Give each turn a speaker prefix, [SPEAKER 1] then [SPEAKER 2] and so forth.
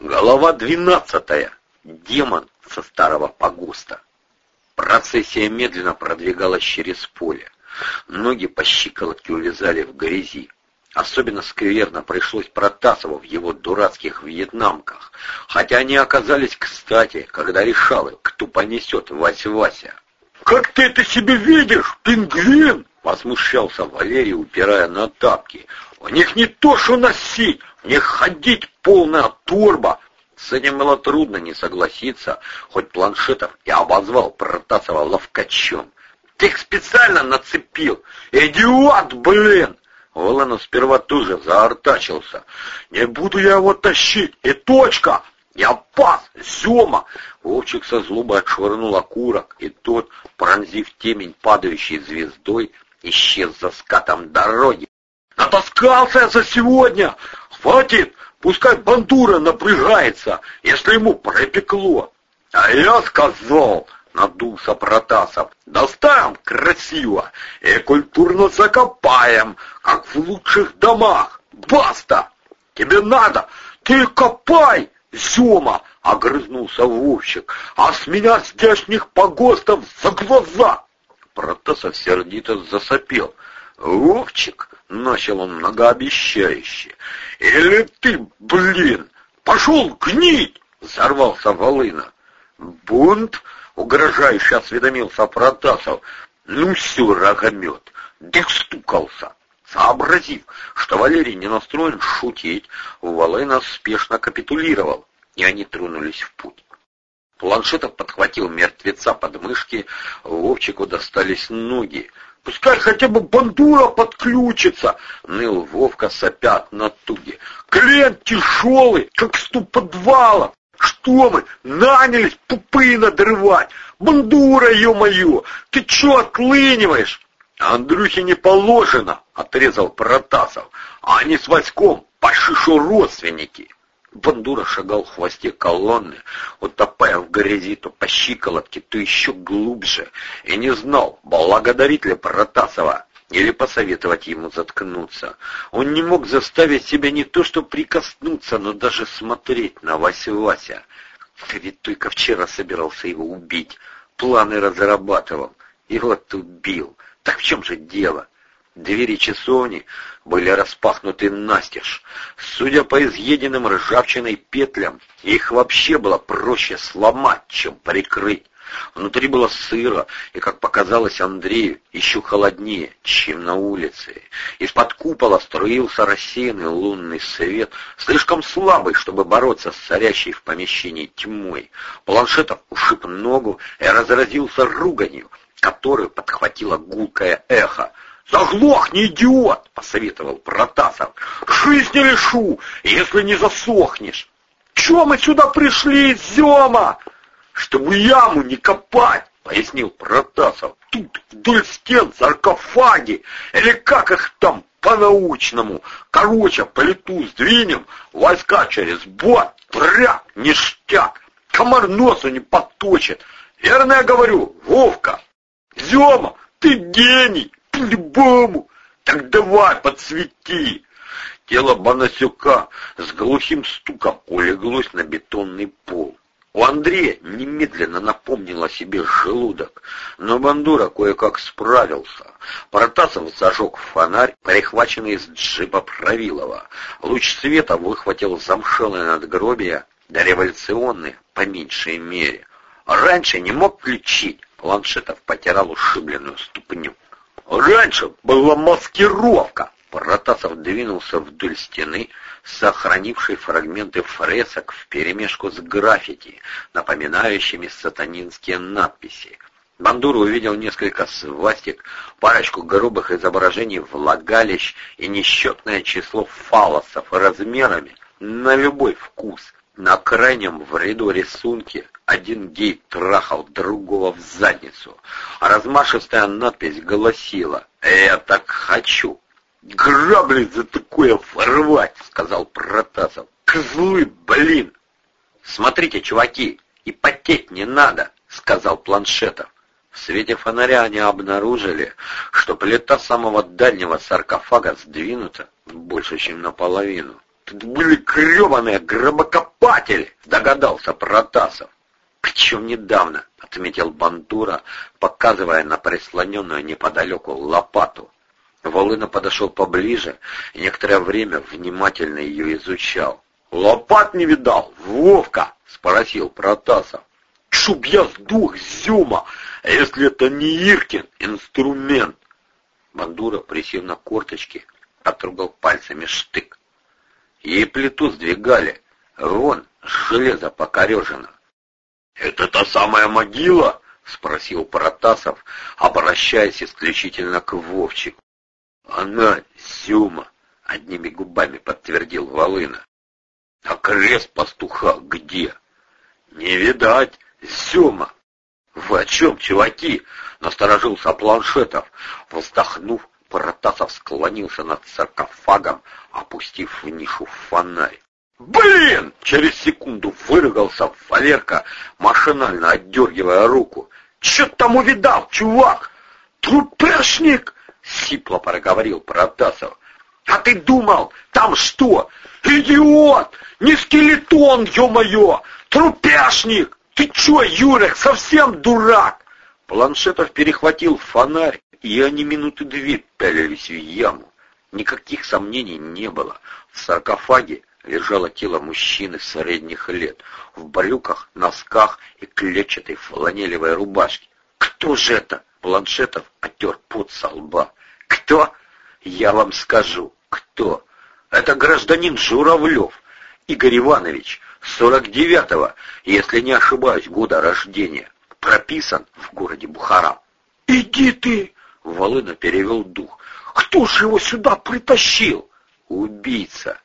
[SPEAKER 1] Голова двенадцатая. Демон со старого погоста. Процессия медленно продвигалась через поле. Ноги по щиколотке увязали в грязи. Особенно скверно пришлось Протасову в его дурацких вьетнамках, хотя они оказались кстати, когда решал, кто понесет Вася-Вася. «Как ты это себе видишь, пингвин?» — возмущался Валерий, упирая на тапки. «У них не то, что носить, них ходить полная турбо, с этим было трудно не согласиться, хоть Планшетов и обозвал Протасова ловкачом. «Ты их специально нацепил! Идиот, блин!» Воланов сперва тоже заортачился. «Не буду я его тащить! И точка! Я пас! Зема!» Вовчик со злобой отшвырнул окурок, и тот, пронзив темень падающей звездой, исчез за скатом дороги. «Натаскался я за сегодня! Хватит! Пускай бандура напрягается, если ему пропекло. А я сказал, надулся Протасов, доставим красиво и культурно закопаем, как в лучших домах. Баста! Тебе надо, ты копай, Зема! — огрызнулся Вовчик. — А с меня здешних погостов за глаза! Протасов сердито засопел. — Вовчик, Начал он многообещающе. «Или ты, блин, пошел гнить!» — взорвался Волына. «Бунт?» — угрожающе осведомился Протасов. «Ну все, рогомет!» Дых стукался. Сообразив, что Валерий не настроен шутить, Волына спешно капитулировал, и они тронулись в путь. Планшетов подхватил мертвеца под мышки, Вовчику достались ноги. Пускай хотя бы бандура подключится, ныл Вовка сопят на туге. Клиент тяжелый, как ступ подвала. Что мы, нанялись пупы надрывать? Бандура, ё-моё, ты чё отлыниваешь? Андрюхе не положено, отрезал Протасов. А они с Васьком по шишу родственники. Бандура шагал в хвосте колонны, утопая в грязи то по щиколотке, то еще глубже, и не знал, благодарить ли Протасова или посоветовать ему заткнуться. Он не мог заставить себя не то что прикоснуться, но даже смотреть на Вася-Вася. Ведь только вчера собирался его убить, планы разрабатывал, и вот убил. Так в чем же дело? Двери часовни были распахнуты настежь. Судя по изъеденным ржавчиной петлям, их вообще было проще сломать, чем прикрыть. Внутри было сыро, и, как показалось Андрею, еще холоднее, чем на улице. Из-под купола струился рассеянный лунный свет, слишком слабый, чтобы бороться с царящей в помещении тьмой. Планшетов ушиб ногу и разразился руганью, которую подхватило гулкое эхо. «Заглохни, идиот!» — посоветовал Протасов. «Жизнь лишу, если не засохнешь!» «Чё мы сюда пришли, Зёма?» «Чтобы яму не копать!» — пояснил Протасов. «Тут вдоль стен саркофаги, или как их там по-научному. Короче, по лету сдвинем, войска через бот, прям ништяк, комар носу не подточит. Верно я говорю, Вовка?» «Зёма, ты гений!» По-любому! Так давай, подсвети!» Тело Банасюка с глухим стуком улеглось на бетонный пол. У Андрея немедленно напомнил о себе желудок, но Бандура кое-как справился. Протасов зажег фонарь, перехваченный из джипа Правилова. Луч света выхватил замшелое надгробие, да революционное, по меньшей мере. Раньше не мог включить, Планшетов потирал ушибленную ступню. Раньше была маскировка. Протасов двинулся вдоль стены, сохранившей фрагменты фресок вперемешку с граффити, напоминающими сатанинские надписи. Бандура увидел несколько свастик, парочку грубых изображений влагалищ и несчетное число фалосов размерами на любой вкус. На крайнем в ряду рисунки один гей трахал другого в задницу, а размашистая надпись гласила «Я так хочу». «Грабли за такое ворвать!» — сказал Протасов. «Козлы, блин!» «Смотрите, чуваки, и потеть не надо!» — сказал Планшетов. В свете фонаря они обнаружили, что плита самого дальнего саркофага сдвинута больше, чем наполовину. Тут были гребаные гробокопатели, догадался Протасов. Причем недавно, отметил Бандура, показывая на прислоненную неподалеку лопату. Волына подошел поближе и некоторое время внимательно ее изучал. «Лопат не видал, Вовка?» — спросил Протасов. «Шуб я сдух, Зюма, если это не Иркин инструмент!» Бандура, присев на корточки, отрубал пальцами штык. Ей плиту сдвигали, вон, железо покорежено. «Это та самая могила?» — спросил Протасов, обращаясь исключительно к Вовчику. «Она, Зюма!» — одними губами подтвердил Волына. «А крест пастуха где?» «Не видать, Зюма!» «Вы о чем, чуваки?» — насторожился Планшетов. Вздохнув, Протасов склонился над саркофагом, опустив в нишу фонарь. «Блин!» — через секунду выругался Валерка, машинально отдергивая руку. «Чё там увидал, чувак?» «Трупешник!» — сипло проговорил Протасов. «А ты думал, там что? Идиот! Не скелетон, ё-моё! Трупешник! Ты чё, Юрик, совсем дурак?» Планшетов перехватил фонарь, и они минуты две пялились в яму. Никаких сомнений не было. В саркофаге лежало тело мужчины средних лет, в брюках, носках и клетчатой фланелевой рубашке. Кто же это? Планшетов отер пот со лба. Кто? Я вам скажу, кто. Это гражданин Журавлев, Игорь Иванович, 49-го, если не ошибаюсь, года рождения. Прописан в городе Бухара. «Иди ты!» — Волына перевел дух. «Кто же его сюда притащил?» «Убийца!»